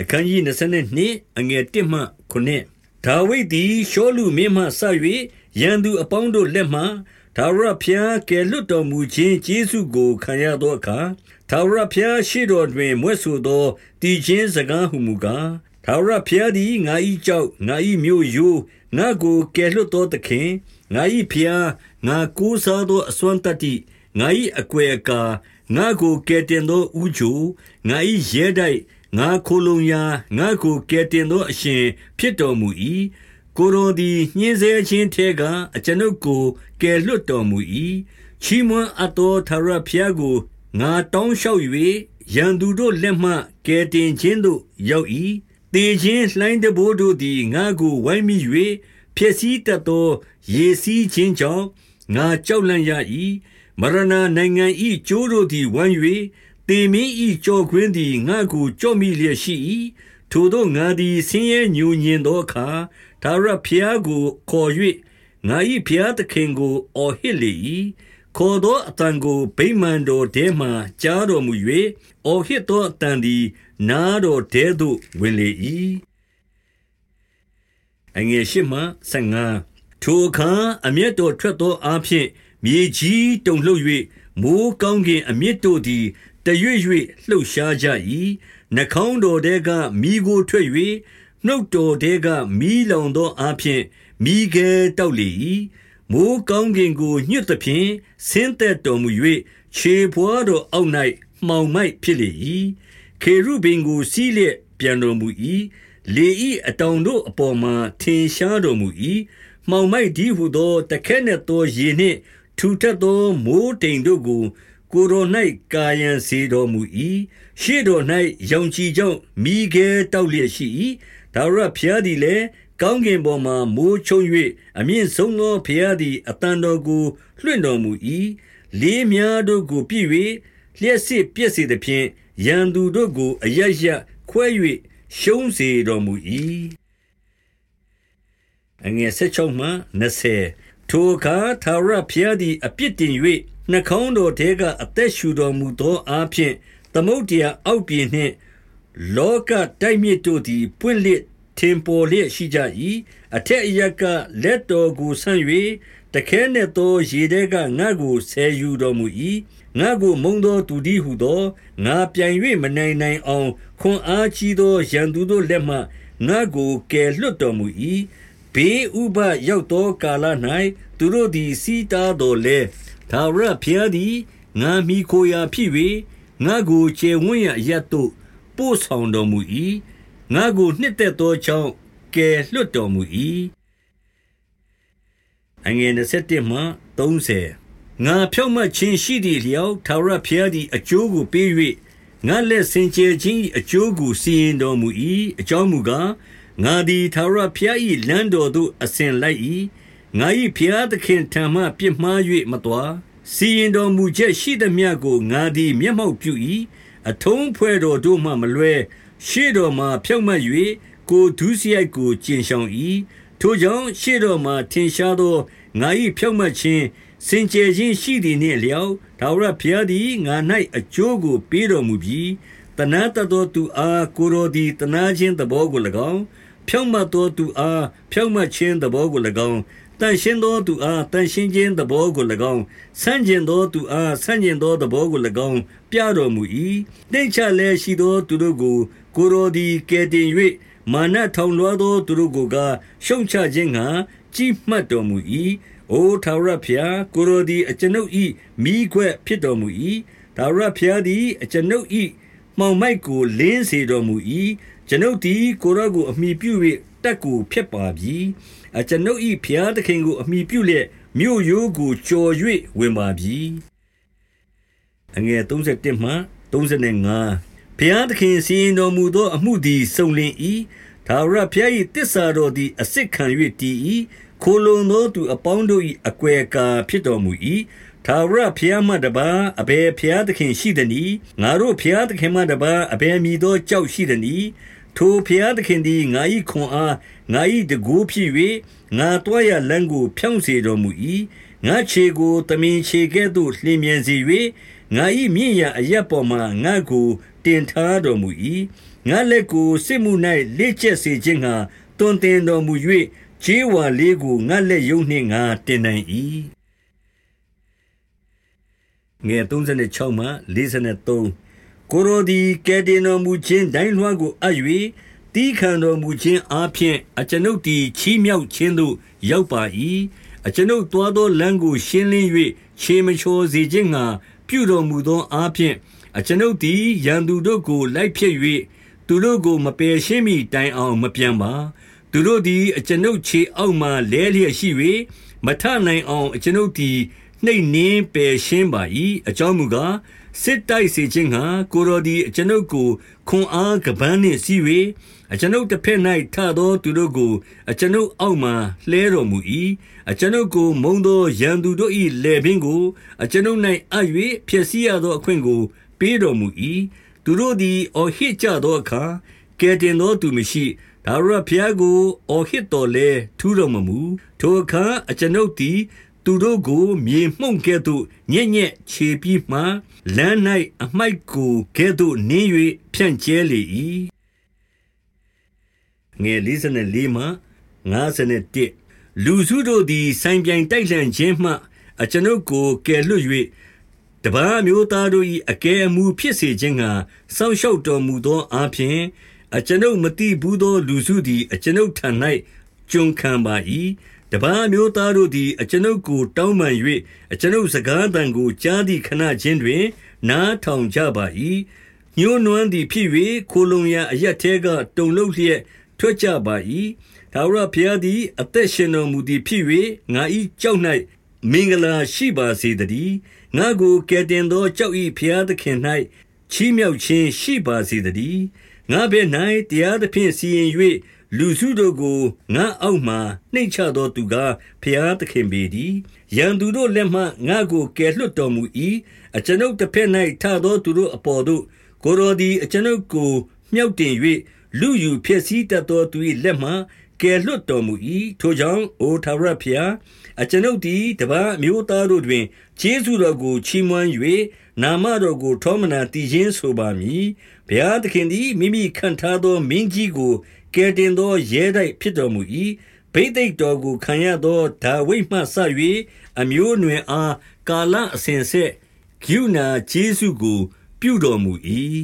အခန်းကြီး22အငယ်1မှ9ဒါဝိဒ်သည်ရှောလူမင်းမှဆ၍ရန်သူအပေါင်းတို့လက်မှဒါဝရဖျားကယ်လွတ်တော်မူခြင်းကျေးဇူးကိုခံရသောအခါဒါဝရဖျားရှိတော်တွင်မွဲ့ဆိုသောတည်ခြင်းစကားဟုမူကားဒါဝရဖျားသည်ငါ၏ကြောက်ငါ၏မြို့ယိုးငါကိုကယ်လွတ်သောသခင်ငါ၏ဖျားငါကိုးစားသောအစွမ်းတတ္တိငါ၏အကွယ်အကာငါကိုကယ်တင်သောဥကြိုငါ၏ရဲတိုက် ငါခိုလုံရာငါကိုကယ်တင်သောအရှင်ဖြစ်တော်မူ၏ကိုရောသည်ညှင်းဆဲခြင်းထဲကအကျွန်ုပ်ကိုကယ်လွတ်တော်မူ၏ချီးမွမ်းအပ်သောသာရဖျားကိုငါတောင်းလျှောက်၍ရန်သူတို့လက်မှကယ်တင်ခြင်းသို့ရောက်၏တေခြင်းလှိုင်းတဘိုးတို့သည်ငါကိုဝိုင်းမိ၍ဖြစ်စည်းတတ်သောရေစီးခြင်းကြောင့်ငါကြောက်လန့်ရ၏မရဏနိုင်ငံ၏ကျိုးတို့သည်ဝမ်း၍ တေမင်း၏ကြောခွင်းသည်ငါကိုကြော့မိလျက်ရှိ၏ထိုသောငါသည်ဆင်းရဲညူညင်သောအခါဒါရဖျားကိုခေါ်၍ငါ၏ဖျားသခင်ကိုအော်ဟစ်လေ၏ခေါ်သောအတန်ကိုဗိမာန်တော်ထဲမှကြားတော်မူ၍အော်ဟစ်သောအတန်သည် နားတော်ထဲသို့ဝင်လေ၏အငယ်ရှိမှ15ထိုအခါအမျက်တော်ထွက်သောအဖြစ်မြေကြီးတုန်လှုပ်၍မိုးကောင်းကင်အမြင့်တို့သည် တရွေ့၍လှုပ်ရှားကြ၏နှကောင်းတော်တဲကမိကိုထွက်၍နှုတ်တော်တဲကမိလောင်သောအဖြစ်မိခဲတောက်လေ၏မိုးကောင်းကင်ကိုညှွတ်သဖြင့်ဆင်းသက်တော်မူ၍ခြေဖွားတော်အောက်၌မှောင်မိုက်ဖြစ်လေ၏ခေရုဘင်ကိုစီးလျက်ပြန်တော်မူ၏လေဤအတောင်တို့အပေါ်မှာထင်ရှားတော်မူ၏မှောင်မိုက်ဒီဟုသောတခဲနှင့်သောရေနှင့်ထူထပ်သောမိုးတိမ်တို့ကို ကိုယ်တော်၌ကာယံစေတော်မူ၏ရှေ့တော်၌ရောင်ချီကြောင့်မိခဲတောက်လျက်ရှိ၏ဒါဝရဖျားသည်လည်းကောင်းကင်ပေါ်မှမိုးချုံ၍အမြင့်ဆုံးသောဖျားသည်အတန်တော်ကိုလွှင့်တော်မူ၏လေးများတို့ကိုပြည့်၍လျက်စစ်ပြည့်စေသဖြင့်ရန်သူတို့ကိုအရရခွဲ၍ရှုံးစေတော်မူ၏အငယ်16မှ20ထိုအခါသာရဖျားသည်အပြစ်တင်၍ နှကောင်းတော်ထဲကအသက်ရှူတော်မူသောအားဖြင့်သမုတ်တရားအောက်ပြင်နှင့် လောကတိုက်မြစ်တို့သည်ပွင့်လျက်ထင်ပေါ်လျက်ရှိကြ၏အထက်အရကလက်တော်ကိုဆန့်၍တခဲနှင့်သောရေထဲကငါကိုဆယ်ယူတော်မူ၏ငါကိုမုံသောသူသည်ဟုသောငါပြန်၍မနိုင်နိုင်အောင်ခွန်အားကြီးသောရန်သူတို့လက်မှငါကိုကယ်လွတ်တော်မူ၏ဘေးဥပရောက်သောကာလ၌သူတို့သည်စီးတားတော်လဲ သာရဖျားသည်ငါမိခိုရာဖြစ်၍ငါကိုခြေဝန်းရအရတ်တို့ပို့ဆောင်တော်မူ၏ငါကိုနှစ်သက်သောကြောင့်ကယ်လွတ်တော်မူ၏အငယ်27မှ30ငါဖြောက်မှတ်ခြင်းရှိသည့်လျောက်သာရဖျားသည်အကျိုးကိုပေး၍ငါလက်စင်ကြယ်ခြင်းအကျိုးကိုစီရင်တော်မူ၏အကြောင်းမူကားငါသည်သာရဖျား၏လမ်းတော်သို့အစဉ်လိုက်၏ ငါ၏ဖျားသခင်ထံမှပြစ်မှား၍မတော်စီရင်တော်မူချက်ရှိသမျှကိုငါသည်မျက်မှောက်ပြု၏အထုံးဖွဲ့တော်တို့မှမလွဲရှေ့တော်မှာဖြောက်မှတ်၍ကိုဒုစရိုက်ကိုကျင်ဆောင်၏ထိုကြောင့်ရှေ့တော်မှာထင်ရှားသောငါ၏ဖြောက်မှတ်ခြင်းစင်ကြယ်ခြင်းရှိသည်နှင့်လျောက်ဒါဝရဘုရားသည်ငါ၌အကျိုးကိုပေးတော်မူပြီးတနာတတော်သူအားကိုရောသည်တနာခြင်းသဘောကို၎င်းဖြောက်မှတ်သောသူအားဖြောက်မှတ်ခြင်းသဘောကို၎င်း တန်ရှင်းသောသူအားတန်ရှင်းခြင်းသဘောကို၎င်းဆန့်ကျင်သောသူအားဆန့်ကျင်သောသဘောကို၎င်းပြတော်မူ၏နှိမ့်ချလဲရှိသောသူတို့ကို ကိုရောဒီကဲတင်၍မာနထောင်လွှားသောသူတို့ကိုကရှုံချခြင်းငှာကြည်မှတ်တော်မူ၏အိုထာဝရဘုရားကိုရောဒီအကျွန်ုပ်၏မိခွက်ဖြစ်တော်မူ၏ထာဝရဘုရားသည်အကျွန်ုပ်၏မှောင်မိုက်ကိုလင်းစေတော်မူ၏ကျွန်ုပ်သည်ကိုရောကိုအမိပြု၍တက်ကိုဖျက်ပါပြီ အကျွန်ုပ်၏ဖျားသခင်ကို အမိပြုလျက်မြို့ရိုးကိုကြော်၍ဝင်ပါပြီအငယ်31မှ35ဘုရားသခင်စီရင်တော်မူသောအမှုသည်စုံလင်၏သာရဘုရား၏တစ္ဆာတော်သည်အစစ်ခံ၍တည်၏ခိုလုံသောသူအပေါင်းတို့၏အကွယ်ကာဖြစ်တော်မူ၏ထာဝရဘုရားမှတပါအဘယ်ဘုရားသခင်ရှိသနည်းငါတို့ဘုရားသခင်မှတပါအဘယ်မည်သောကြောက်ရှိသနည်း ထိုဘုရားသခင်သည်ငါ၏ခွန်အားငါ၏တကူဖြစ်၍ငါတွားရလမ်းကို ဖြောင့်စေတော်မူ၏ငါခြေကိုတမင်ခြေကဲ့သို့လျင်မြန်စေ၍ငါ၏မြင့်ရာအရက်ပေါ်မှငါကိုတင်ထားတော်မူ၏ငါလက်ကိုစစ်မှု၌လက်ချက်စေခြင်းငှာတွင်တင်တော်မူ၍ခြေဝါလေးကိုငါလက်ယုံနှင့်ငါတင်နိုင်၏ငယ်36မှ43 ကိုရိုဒီကဲတင်တော်မူခြင်းဒိုင်းလွှားကိုအပ်၍တီးခံတော်မူခြင်းအားဖြင့်အကျွန်ုပ်သည်ချီးမြှောက်ခြင်းသို့ရောက်ပါ၏အကျွန်ုပ်သွားသောလမ်းကိုရှင်းလင်း၍ခြေမချောစေခြင်းငှာပြုတော်မူသောအားဖြင့်အကျွန်ုပ်သည်ရန်သူတို့ကိုလိုက်ဖြစ်၍သူတို့ကိုမပယ်ရှင်းမီတိုင်အောင်မပြန်ပါသူတို့သည်အကျွန်ုပ်ခြေအောက်မှလဲလျက်ရှိ၍မထနိုင်အောင်အကျွန်ုပ်သည်နှိမ့်နှင်းပယ်ရှင်းပါ၏အကြောင်းမူကား စစ်တိုက်စေခြင်းဟာကိုတော်သည်အကျွန်ုပ်ကိုခွန်အားကပန်းနှင့်စီး၍အကျွန်ုပ်တစ်ဖက်၌ထသောသူတို့ကိုအကျွန်ုပ်အောက်မှလှဲတော်မူ၏အကျွန်ုပ်ကိုမုံသောရန်သူတို့၏လေပင်ကိုအကျွန်ုပ်၌အပ်၍ဖျက်ဆီးရသောအခွင့်ကို ပေးတော်မူ၏သူတို့သည်အော်ဟစ်ကြသောအခါကဲတင်သောသူမရှိဒါရဖျားကိုအော်ဟစ်တော်လဲထူးတော်မမူထိုအခါအကျွန်ုပ်သည် သူတို့ကို မြေမှုန့်ကဲ့သို့ညက်ညက်ခြေပြီးမှလမ်း၌အမိုက်ကိုကဲ့သို့နင်း၍ဖြန့်ကျဲလေ၏ငယ်54မှ51လူစုတို့သည်ဆိုင်ပြိုင်တိုက်လှန်ခြင်းမှ အကျွန်ုပ်ကိုကယ်လွတ်၍တပားမျိုးသားတို့၏အကဲအမူဖြစ်စေခြင်းငှာစောင့်ရှောက်တော်မူသောအပြင်အကျွန်ုပ်မတိဘူးသော လူစုသည် အကျွန်ုပ်ထံ၌ကျွန်ခံပါ၏ တပားမျိုးသားတို့သည် အကျွန်ုပ်ကို တောင်းပန်၍အကျွန်ုပ်စကားတန်ကို ကြားသည့်ခဏချင်းတွင် နားထောင်ကြပါ၏ညှိုးနွမ်းသည်ဖြစ်၍ခိုလုံရာအရက်သေးကတုံလုံးလျက် ထွက်ကြပါ၏ဒါဝရဘုရားသည် အသက်ရှင်တော်မူသည်ဖြစ်၍ငါ၏ကြောက်၌မင်္ဂလာရှိပါစေတည်း ငါကို ကယ်တင်သောကြောက်၏ဘုရားသခင်၌ချီးမြှောက်ခြင်းရှိပါစေတည်း ငါဘယ်၌တရားသဖြင့် စီရင်၍ လူစုတို့ကိုငါအောက်မှနှိမ့်ချသောသူကားဖျားသခင်ပေသည်ရန်သူတို့လက်မှငါကိုကယ်လွတ်တော်မူ၏အကျွန်ုပ်တစ်ဖက်၌ထသောသူတို့အပေါ်သို့ကိုရောဒီအကျွန်ုပ်ကိုမြှောက်တင်၍လူယူဖြစ်စည်းတတ်သောသူ၏လက်မှကယ်လွတ်တော်မူ၏ထိုကြောင့်အိုထာဝရဘုရားအကျွန်ုပ်သည်တပါမျိုးသားတို့တွင်ခြေဆုတော်ကိုချီးမွမ်း၍နာမတော်ကိုထောမနာတည်ခြင်းဆိုပါမည်ဘုရားသခင်သည်မိမိခံထားသောမင်းကြီးကို ကယ်တင်သောရဲတိုက်ဖြစ်တော်မူ၏ဘိသိက်တော်ကိုခံရသောဒါဝိဒ်မှဆ၍အမျိုးအနွယ်အားကာလအစဉ်ဆက်ဂိူနာဂျေစုကို ပြုတော်မူ၏